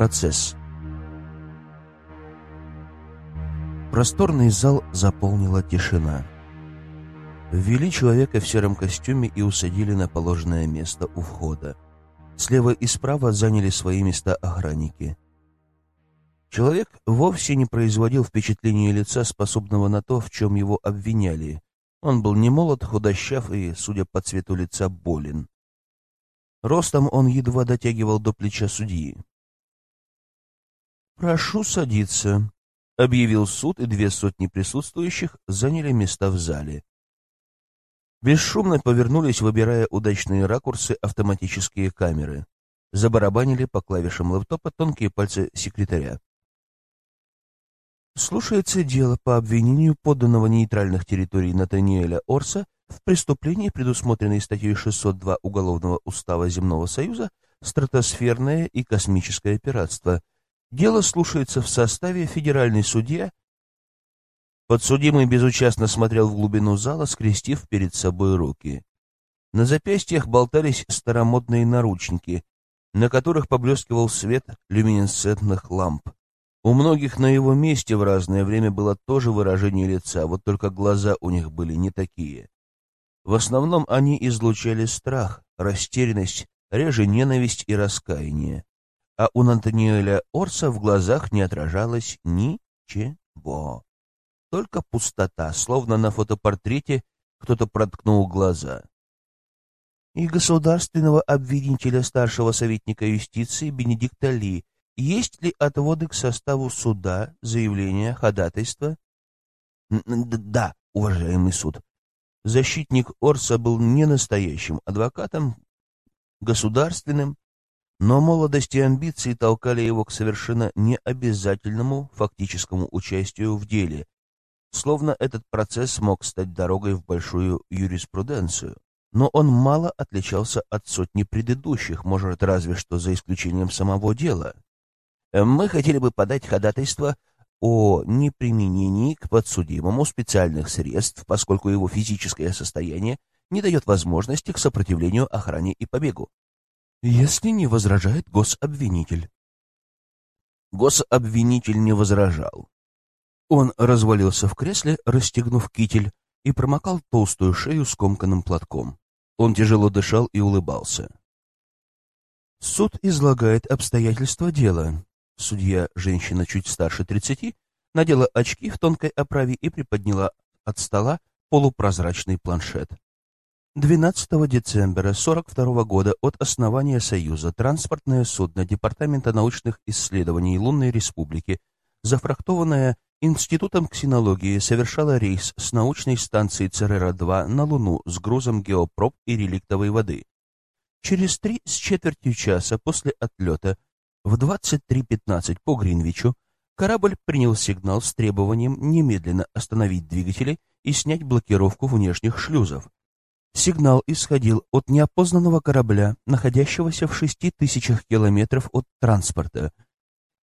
Процесс. Просторный зал заполнила тишина. Ввели человека в сером костюме и усадили на положенное место у входа. Слева и справа заняли свои места охранники. Человек вовсе не производил впечатления лица, способного на то, в чем его обвиняли. Он был не молод, худощав и, судя по цвету лица, болен. Ростом он едва дотягивал до плеча судьи. «Прошу садиться», — объявил суд, и две сотни присутствующих заняли места в зале. Бесшумно повернулись, выбирая удачные ракурсы автоматические камеры. Забарабанили по клавишам лэптопа тонкие пальцы секретаря. Слушается дело по обвинению подданного нейтральных территорий Натаниэля Орса в преступлении, предусмотренной статьей 602 Уголовного устава Земного Союза, стратосферное и космическое пиратство. Дело слушается в составе федеральный судья. Подсудимый безучастно смотрел в глубину зала, скрестив перед собой руки. На запястьях болтались старомодные наручники, на которых поблескивал свет люминесцентных ламп. У многих на его месте в разное время было тоже выражение лица, вот только глаза у них были не такие. В основном они излучали страх, растерянность, реже ненависть и раскаяние. А у Натаниэля Орса в глазах не отражалось ничего. Только пустота, словно на фотопортрете кто-то проткнул глаза. И государственного обвинителя старшего советника юстиции Бенедикта Ли есть ли отводы к составу суда, заявления, ходатайства? Да, уважаемый суд. Защитник Орса был не настоящим адвокатом, государственным, но молодость и амбиции толкали его к совершенно необязательному фактическому участию в деле, словно этот процесс мог стать дорогой в большую юриспруденцию. Но он мало отличался от сотни предыдущих, может, разве что за исключением самого дела. Мы хотели бы подать ходатайство о неприменении к подсудимому специальных средств, поскольку его физическое состояние не дает возможности к сопротивлению охране и побегу. Если не возражает гособвинитель. Гособвинитель не возражал. Он развалился в кресле, расстегнув китель, и промокал толстую шею скомканным платком. Он тяжело дышал и улыбался. Суд излагает обстоятельства дела. Судья, женщина чуть старше тридцати, надела очки в тонкой оправе и приподняла от стола полупрозрачный планшет. 12 декабря 42 года от основания Союза транспортное судно Департамента научных исследований Лунной Республики, зафрахтованное Институтом ксенологии, совершало рейс с научной станции Церера-2 на Луну с грузом геопроб и реликтовой воды. Через три с четвертью часа после отлета в 23.15 по Гринвичу корабль принял сигнал с требованием немедленно остановить двигатели и снять блокировку внешних шлюзов. Сигнал исходил от неопознанного корабля, находящегося в шести тысячах километров от транспорта.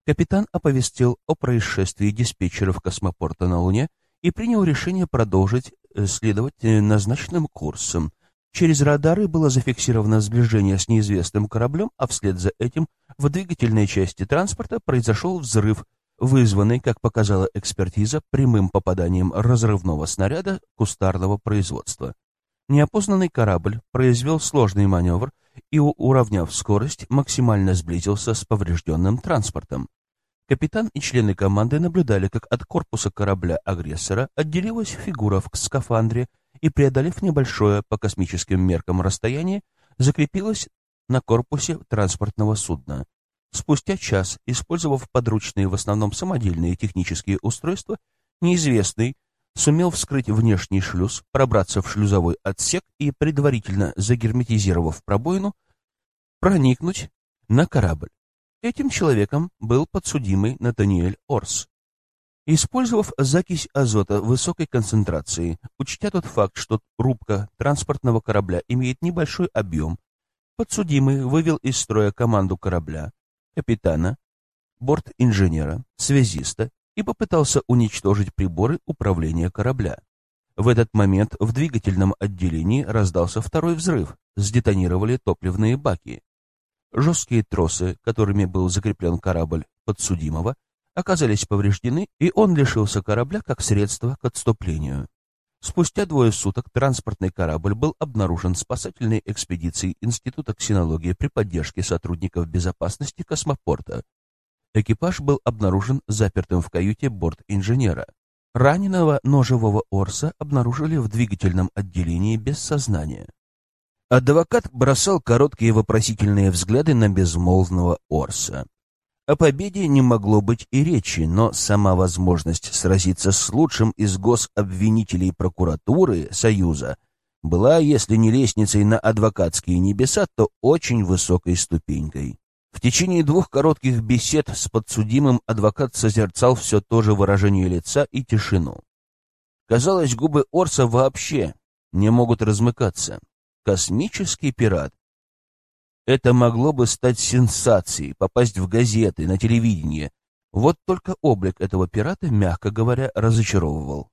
Капитан оповестил о происшествии диспетчеров космопорта на Луне и принял решение продолжить э, следовать э, назначенным курсом. Через радары было зафиксировано сближение с неизвестным кораблем, а вслед за этим в двигательной части транспорта произошел взрыв, вызванный, как показала экспертиза, прямым попаданием разрывного снаряда кустарного производства. Неопознанный корабль произвел сложный маневр и, уравняв скорость, максимально сблизился с поврежденным транспортом. Капитан и члены команды наблюдали, как от корпуса корабля-агрессора отделилась фигура в скафандре, и, преодолев небольшое по космическим меркам расстояние, закрепилась на корпусе транспортного судна. Спустя час, использовав подручные в основном самодельные технические устройства, неизвестный сумел вскрыть внешний шлюз, пробраться в шлюзовой отсек и, предварительно загерметизировав пробоину, проникнуть на корабль. Этим человеком был подсудимый Натаниэль Орс. Использовав закись азота высокой концентрации, учтя тот факт, что рубка транспортного корабля имеет небольшой объем, подсудимый вывел из строя команду корабля, капитана, борт-инженера, связиста и попытался уничтожить приборы управления корабля. В этот момент в двигательном отделении раздался второй взрыв, сдетонировали топливные баки. Жесткие тросы, которыми был закреплен корабль подсудимого, оказались повреждены, и он лишился корабля как средство к отступлению. Спустя двое суток транспортный корабль был обнаружен спасательной экспедицией Института ксенологии при поддержке сотрудников безопасности космопорта. Экипаж был обнаружен запертым в каюте борт-инженера. Раненого ножевого Орса обнаружили в двигательном отделении без сознания. Адвокат бросал короткие вопросительные взгляды на безмолвного Орса. О победе не могло быть и речи, но сама возможность сразиться с лучшим из гособвинителей прокуратуры Союза была, если не лестницей на адвокатские небеса, то очень высокой ступенькой. В течение двух коротких бесед с подсудимым адвокат созерцал все то же выражение лица и тишину. Казалось, губы Орса вообще не могут размыкаться. Космический пират это могло бы стать сенсацией, попасть в газеты, на телевидение. Вот только облик этого пирата, мягко говоря, разочаровывал.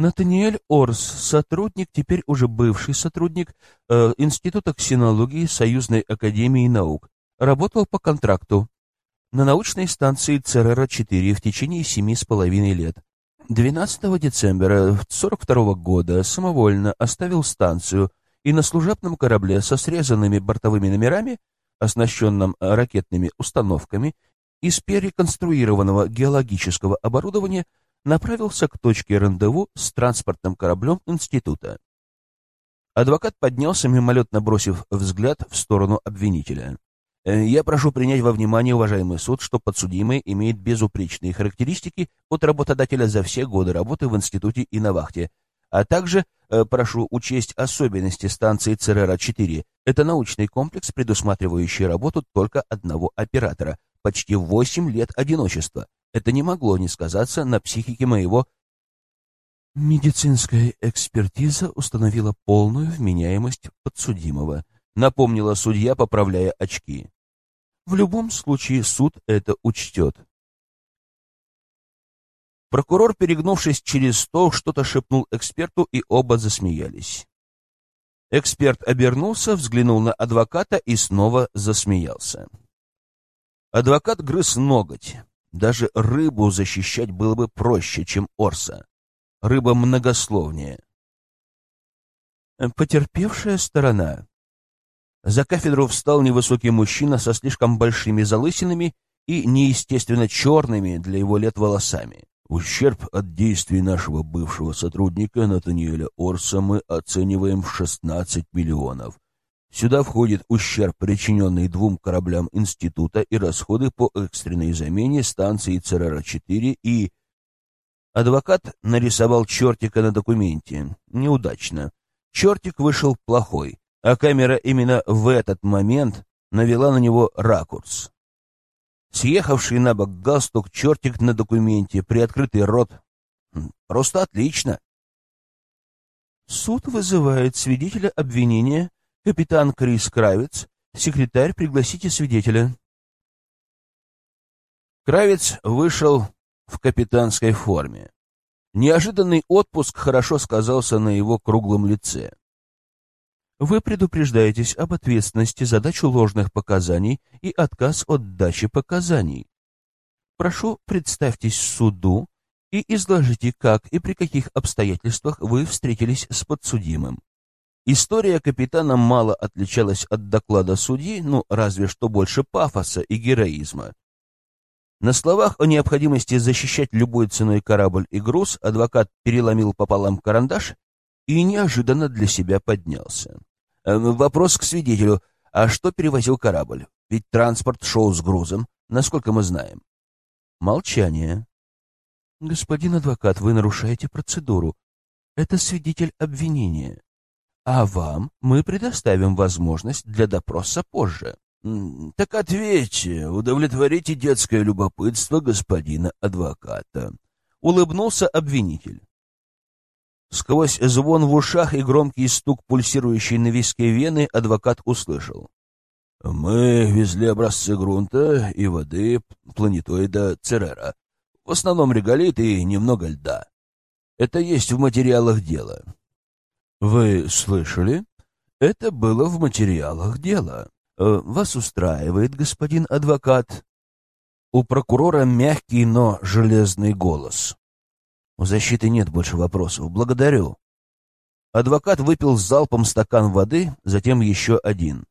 Натаниэль Орс, сотрудник, теперь уже бывший сотрудник э, Института ксенологии Союзной Академии Наук, работал по контракту на научной станции ЦРР-4 в течение семи с половиной лет. 12 декабря 1942 года самовольно оставил станцию, и на служебном корабле со срезанными бортовыми номерами, оснащенном ракетными установками, из переконструированного геологического оборудования направился к точке рандеву с транспортным кораблем института. Адвокат поднялся, мимолетно бросив взгляд в сторону обвинителя. «Э, «Я прошу принять во внимание, уважаемый суд, что подсудимый имеет безупречные характеристики от работодателя за все годы работы в институте и на вахте, а также э, прошу учесть особенности станции ЦРР-4. Это научный комплекс, предусматривающий работу только одного оператора. Почти 8 лет одиночества. Это не могло не сказаться на психике моего... Медицинская экспертиза установила полную вменяемость подсудимого, напомнила судья, поправляя очки. В любом случае суд это учтет. Прокурор, перегнувшись через стол, что-то шепнул эксперту, и оба засмеялись. Эксперт обернулся, взглянул на адвоката и снова засмеялся. Адвокат грыз ноготь. Даже рыбу защищать было бы проще, чем орса. Рыба многословнее. Потерпевшая сторона. За кафедру встал невысокий мужчина со слишком большими залысинами и неестественно черными для его лет волосами. Ущерб от действий нашего бывшего сотрудника Натаниэля Орса мы оцениваем в 16 миллионов. Сюда входит ущерб, причиненный двум кораблям института и расходы по экстренной замене станции ЦРР-4 и... Адвокат нарисовал чертика на документе. Неудачно. Чертик вышел плохой, а камера именно в этот момент навела на него ракурс. Съехавший на бок галстук, чертик на документе, приоткрытый рот. Просто отлично. Суд вызывает свидетеля обвинения, капитан Крис Кравец. Секретарь, пригласите свидетеля. Кравец вышел в капитанской форме. Неожиданный отпуск хорошо сказался на его круглом лице. Вы предупреждаетесь об ответственности за дачу ложных показаний и отказ от дачи показаний. Прошу, представьтесь суду и изложите, как и при каких обстоятельствах вы встретились с подсудимым. История капитана мало отличалась от доклада судьи, ну, разве что больше пафоса и героизма. На словах о необходимости защищать любой ценой корабль и груз адвокат переломил пополам карандаш и неожиданно для себя поднялся. Э, вопрос к свидетелю. А что перевозил корабль? Ведь транспорт шел с грузом, насколько мы знаем. Молчание. Господин адвокат, вы нарушаете процедуру. Это свидетель обвинения. А вам мы предоставим возможность для допроса позже. Так ответьте, удовлетворите детское любопытство господина адвоката. Улыбнулся обвинитель. Сквозь звон в ушах и громкий стук пульсирующей на виске вены адвокат услышал. «Мы везли образцы грунта и воды планетоида Церера. В основном реголит и немного льда. Это есть в материалах дела». «Вы слышали?» Это было в материалах дела. Э, вас устраивает, господин адвокат? У прокурора мягкий, но железный голос. У защиты нет больше вопросов. Благодарю. Адвокат выпил залпом стакан воды, затем еще один.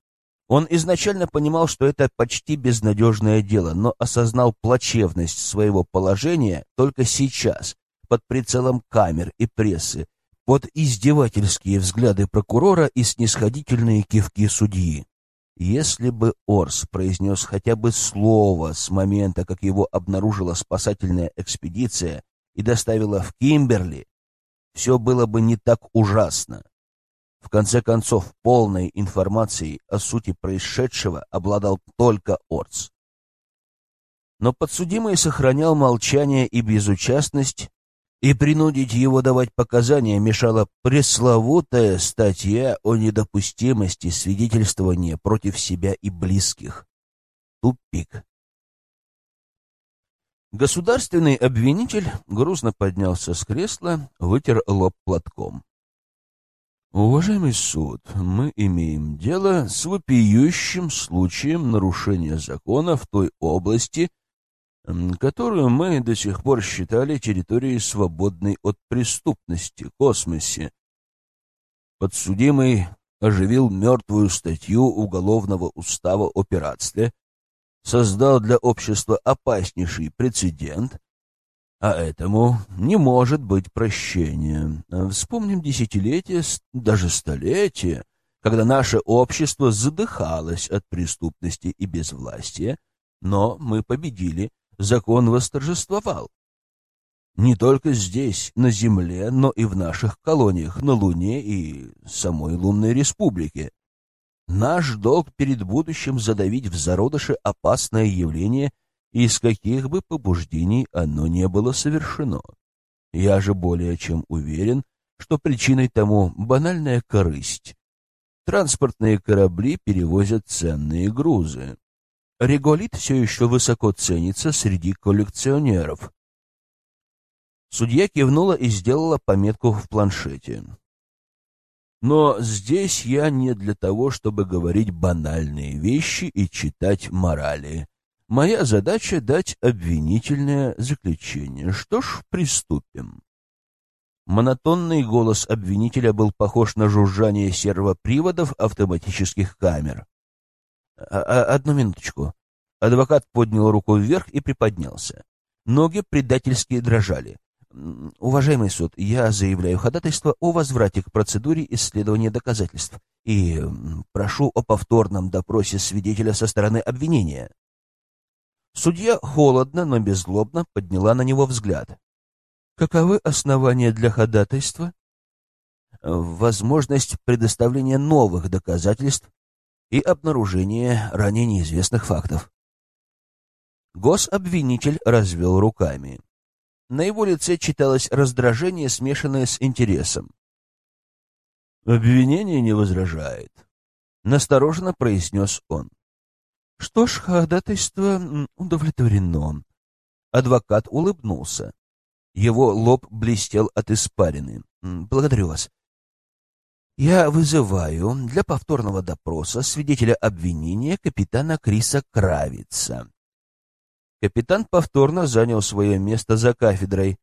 Он изначально понимал, что это почти безнадежное дело, но осознал плачевность своего положения только сейчас, под прицелом камер и прессы, под издевательские взгляды прокурора и снисходительные кивки судьи. Если бы Орс произнес хотя бы слово с момента, как его обнаружила спасательная экспедиция и доставила в Кимберли, все было бы не так ужасно. В конце концов, полной информацией о сути происшедшего обладал только Орц. Но подсудимый сохранял молчание и безучастность, и принудить его давать показания мешала пресловутая статья о недопустимости свидетельствования против себя и близких. Тупик. Государственный обвинитель грузно поднялся с кресла, вытер лоб платком. Уважаемый суд, мы имеем дело с вопиющим случаем нарушения закона в той области, которую мы до сих пор считали территорией, свободной от преступности, космосе. Подсудимый оживил мертвую статью Уголовного устава о пиратстве, создал для общества опаснейший прецедент, а этому не может быть прощения. Вспомним десятилетия, даже столетия, когда наше общество задыхалось от преступности и безвластия, но мы победили, закон восторжествовал. Не только здесь, на Земле, но и в наших колониях, на Луне и самой Лунной Республике. Наш долг перед будущим задавить в зародыше опасное явление – из каких бы побуждений оно не было совершено. Я же более чем уверен, что причиной тому банальная корысть. Транспортные корабли перевозят ценные грузы. Реголит все еще высоко ценится среди коллекционеров. Судья кивнула и сделала пометку в планшете. Но здесь я не для того, чтобы говорить банальные вещи и читать морали. Моя задача — дать обвинительное заключение. Что ж, приступим. Монотонный голос обвинителя был похож на жужжание сервоприводов автоматических камер. А, а, «Одну минуточку». Адвокат поднял руку вверх и приподнялся. Ноги предательски дрожали. «Уважаемый суд, я заявляю ходатайство о возврате к процедуре исследования доказательств и прошу о повторном допросе свидетеля со стороны обвинения». Судья холодно, но беззлобно подняла на него взгляд. Каковы основания для ходатайства? Возможность предоставления новых доказательств и обнаружения ранее неизвестных фактов. Гособвинитель развел руками. На его лице читалось раздражение, смешанное с интересом. «Обвинение не возражает», — настороженно произнес он. Что ж, ходатайство удовлетворено. Адвокат улыбнулся. Его лоб блестел от испарины. Благодарю вас. Я вызываю для повторного допроса свидетеля обвинения капитана Криса Кравица. Капитан повторно занял свое место за кафедрой.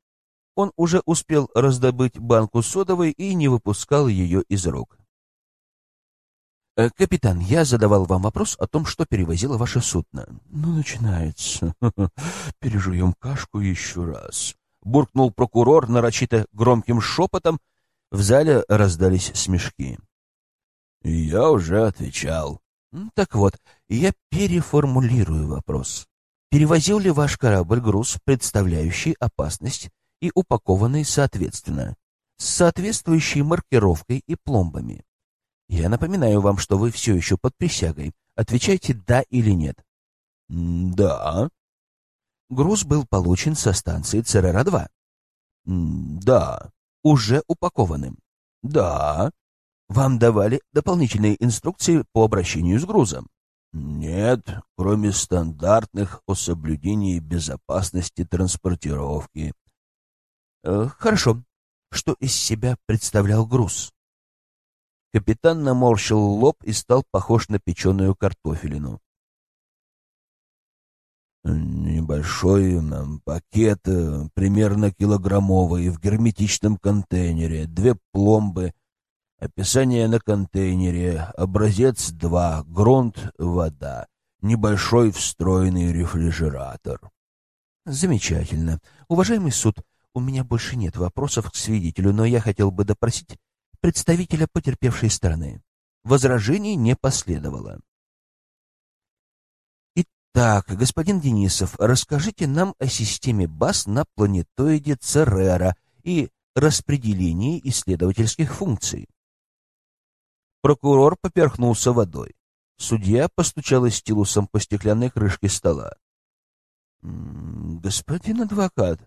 Он уже успел раздобыть банку содовой и не выпускал ее из рук. Э, «Капитан, я задавал вам вопрос о том, что перевозило ваше судно». «Ну, начинается. Пережуем кашку еще раз», — буркнул прокурор нарочито громким шепотом. В зале раздались смешки. «Я уже отвечал». «Так вот, я переформулирую вопрос. Перевозил ли ваш корабль груз, представляющий опасность и упакованный соответственно, с соответствующей маркировкой и пломбами?» Я напоминаю вам, что вы все еще под присягой. Отвечайте «да» или «нет». «Да». Груз был получен со станции ЦРР-2. «Да». Уже упакованным. «Да». Вам давали дополнительные инструкции по обращению с грузом? Нет, кроме стандартных о соблюдении безопасности транспортировки. Э, хорошо. Что из себя представлял груз? Капитан наморщил лоб и стал похож на печеную картофелину. Небольшой пакет, э, примерно килограммовый, в герметичном контейнере, две пломбы, описание на контейнере, образец 2, грунт, вода, небольшой встроенный рефрижератор. Замечательно. Уважаемый суд, у меня больше нет вопросов к свидетелю, но я хотел бы допросить представителя потерпевшей стороны. Возражений не последовало. Так, господин Денисов, расскажите нам о системе БАС на планетоиде Церера и распределении исследовательских функций. Прокурор поперхнулся водой. Судья постучала стилусом по стеклянной крышке стола. «Господин адвокат,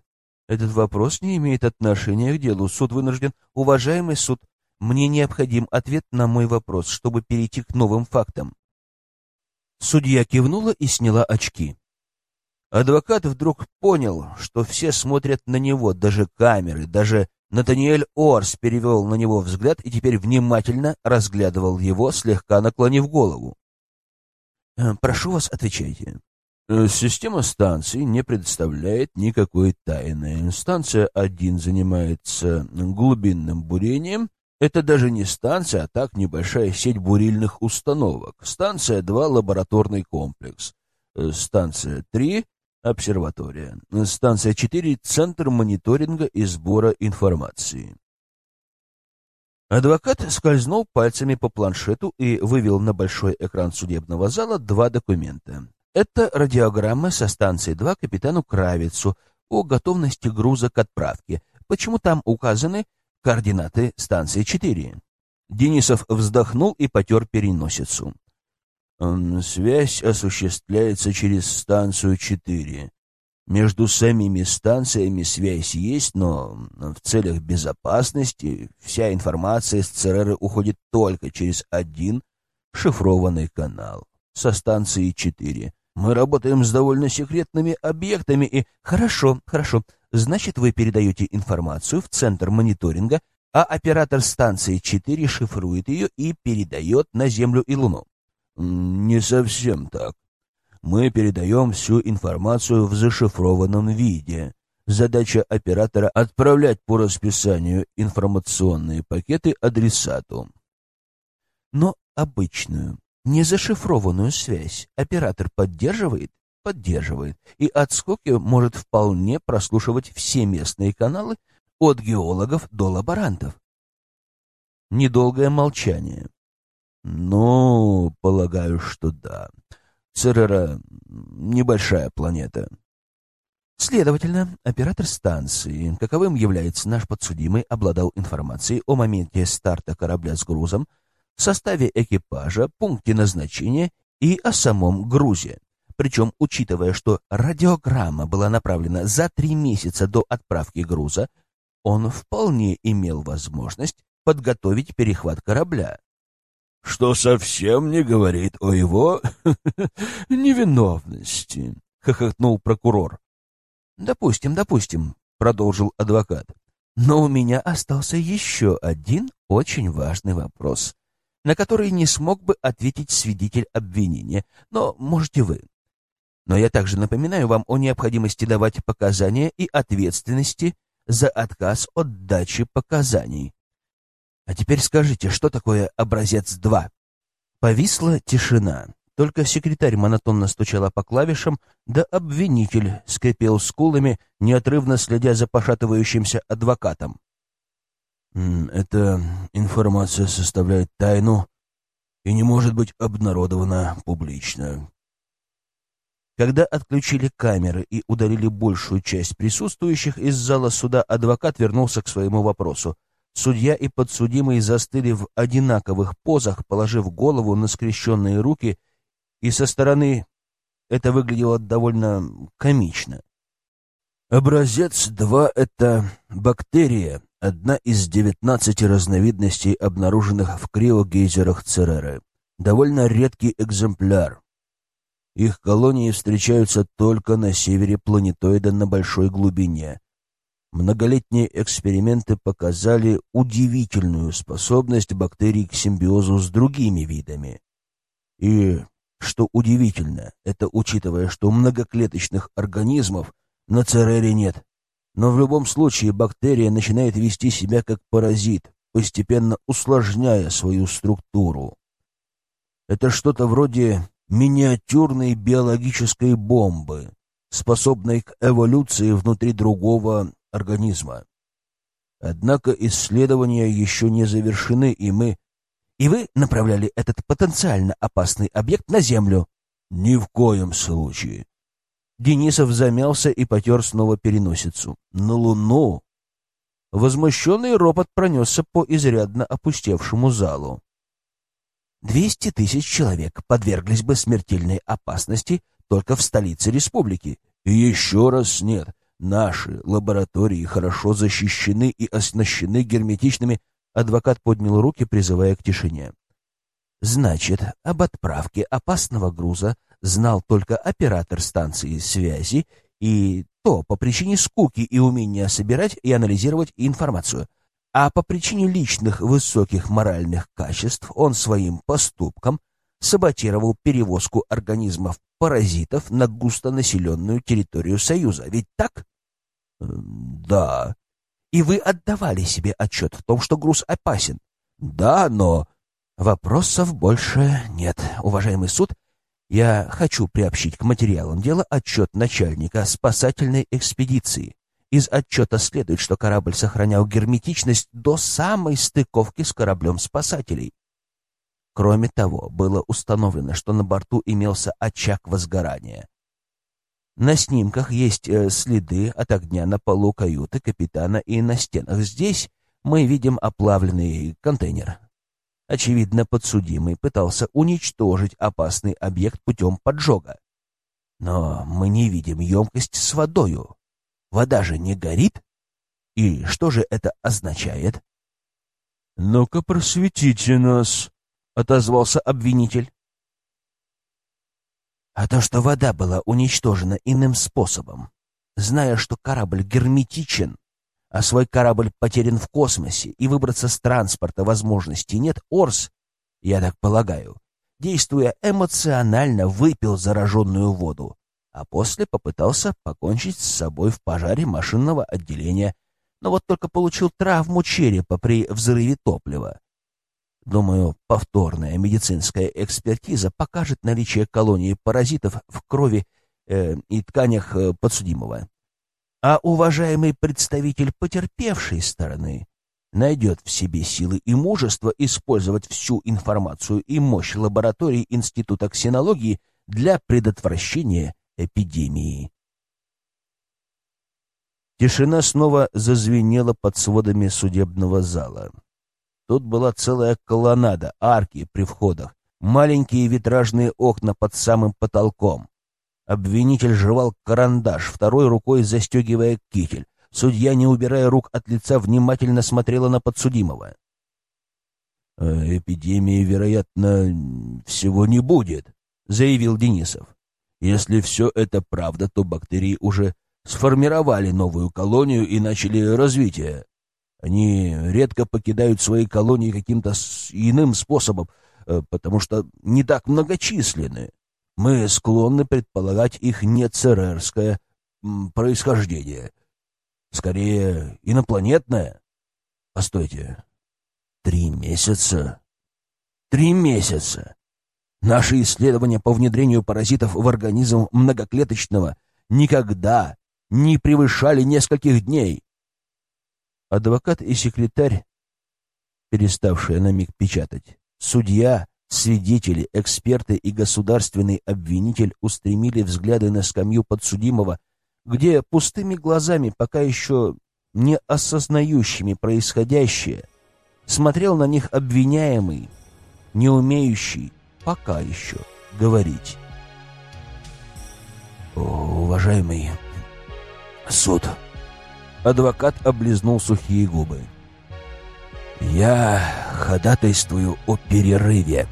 этот вопрос не имеет отношения к делу. Суд вынужден... Уважаемый суд, мне необходим ответ на мой вопрос, чтобы перейти к новым фактам. Судья кивнула и сняла очки. Адвокат вдруг понял, что все смотрят на него, даже камеры, даже Натаниэль Орс перевел на него взгляд и теперь внимательно разглядывал его, слегка наклонив голову. «Э, «Прошу вас, отвечайте». Э, «Система станций не представляет никакой тайны. Станция 1 занимается глубинным бурением, это даже не станция, а так небольшая сеть бурильных установок. Станция 2 — лабораторный комплекс. Э, станция 3 — обсерватория. Станция 4 — центр мониторинга и сбора информации. Адвокат скользнул пальцами по планшету и вывел на большой экран судебного зала два документа. Это радиограмма со станции 2 капитану Кравицу о готовности груза к отправке. Почему там указаны координаты станции 4. Денисов вздохнул и потер переносицу. Связь осуществляется через станцию 4. Между самими станциями связь есть, но в целях безопасности вся информация с ЦРР уходит только через один шифрованный канал со станции 4. Мы работаем с довольно секретными объектами и... Хорошо, хорошо. Значит, вы передаете информацию в центр мониторинга, а оператор станции 4 шифрует ее и передает на Землю и Луну. Не совсем так. Мы передаем всю информацию в зашифрованном виде. Задача оператора — отправлять по расписанию информационные пакеты адресату. Но обычную, не зашифрованную связь оператор поддерживает? Поддерживает. И отскоки может вполне прослушивать все местные каналы от геологов до лаборантов. Недолгое молчание. Ну, полагаю, что да. Церера — небольшая планета. Следовательно, оператор станции, каковым является наш подсудимый, обладал информацией о моменте старта корабля с грузом, составе экипажа, пункте назначения и о самом грузе. Причем, учитывая, что радиограмма была направлена за три месяца до отправки груза, он вполне имел возможность подготовить перехват корабля. «Что совсем не говорит о его невиновности», — хохотнул прокурор. «Допустим, допустим», — продолжил адвокат. «Но у меня остался еще один очень важный вопрос на который не смог бы ответить свидетель обвинения, но можете вы. Но я также напоминаю вам о необходимости давать показания и ответственности за отказ от дачи показаний. А теперь скажите, что такое образец 2? Повисла тишина. Только секретарь монотонно стучала по клавишам, да обвинитель скрипел скулами, неотрывно следя за пошатывающимся адвокатом. Эта информация составляет тайну и не может быть обнародована публично. Когда отключили камеры и удалили большую часть присутствующих из зала суда, адвокат вернулся к своему вопросу. Судья и подсудимый застыли в одинаковых позах, положив голову на скрещенные руки, и со стороны это выглядело довольно комично. Образец 2 — это бактерия, одна из 19 разновидностей, обнаруженных в криогейзерах Цереры. Довольно редкий экземпляр. Их колонии встречаются только на севере планетоида на большой глубине. Многолетние эксперименты показали удивительную способность бактерий к симбиозу с другими видами. И, что удивительно, это учитывая, что многоклеточных организмов на Церере нет. Но в любом случае бактерия начинает вести себя как паразит, постепенно усложняя свою структуру. Это что-то вроде миниатюрной биологической бомбы, способной к эволюции внутри другого организма. Однако исследования еще не завершены, и мы... И вы направляли этот потенциально опасный объект на Землю? Ни в коем случае. Денисов замялся и потер снова переносицу. На Луну? Возмущенный ропот пронесся по изрядно опустевшему залу. Двести тысяч человек подверглись бы смертельной опасности только в столице республики. И еще раз нет. Наши лаборатории хорошо защищены и оснащены герметичными. Адвокат поднял руки, призывая к тишине. Значит, об отправке опасного груза знал только оператор станции связи, и то по причине скуки и умения собирать и анализировать информацию. А по причине личных высоких моральных качеств он своим поступком саботировал перевозку организмов-паразитов на густонаселенную территорию Союза. Ведь так? Да. И вы отдавали себе отчет в том, что груз опасен? Да, но... Вопросов больше нет. Уважаемый суд, я хочу приобщить к материалам дела отчет начальника спасательной экспедиции. Из отчета следует, что корабль сохранял герметичность до самой стыковки с кораблем спасателей. Кроме того, было установлено, что на борту имелся очаг возгорания. На снимках есть э, следы от огня на полу каюты капитана и на стенах. Здесь мы видим оплавленный контейнер. Очевидно, подсудимый пытался уничтожить опасный объект путем поджога. Но мы не видим емкость с водою. Вода же не горит. И что же это означает? «Ну-ка, просветите нас», — отозвался обвинитель. А то, что вода была уничтожена иным способом, зная, что корабль герметичен, а свой корабль потерян в космосе, и выбраться с транспорта возможности нет, Орс, я так полагаю, действуя эмоционально, выпил зараженную воду, а после попытался покончить с собой в пожаре машинного отделения, но вот только получил травму черепа при взрыве топлива. Думаю, повторная медицинская экспертиза покажет наличие колонии паразитов в крови э, и тканях э, подсудимого. А уважаемый представитель потерпевшей стороны найдет в себе силы и мужество использовать всю информацию и мощь лаборатории Института ксенологии для предотвращения эпидемии. Тишина снова зазвенела под сводами судебного зала. Тут была целая колоннада, арки при входах, маленькие витражные окна под самым потолком. Обвинитель жевал карандаш, второй рукой застегивая китель. Судья, не убирая рук от лица, внимательно смотрела на подсудимого. «Э, «Эпидемии, вероятно, всего не будет», — заявил Денисов. «Если все это правда, то бактерии уже сформировали новую колонию и начали развитие. Они редко покидают свои колонии каким-то иным способом, э, потому что не так многочисленны. Мы склонны предполагать их не церерское происхождение. Скорее, инопланетное. Постойте. Три месяца? Три месяца! Наши исследования по внедрению паразитов в организм многоклеточного никогда не превышали нескольких дней. Адвокат и секретарь, переставшие на миг печатать, судья, свидетели, эксперты и государственный обвинитель устремили взгляды на скамью подсудимого, где пустыми глазами, пока еще не осознающими происходящее, смотрел на них обвиняемый, не умеющий пока еще говорить. О, уважаемый суд, Адвокат облизнул сухие губы. «Я ходатайствую о перерыве»,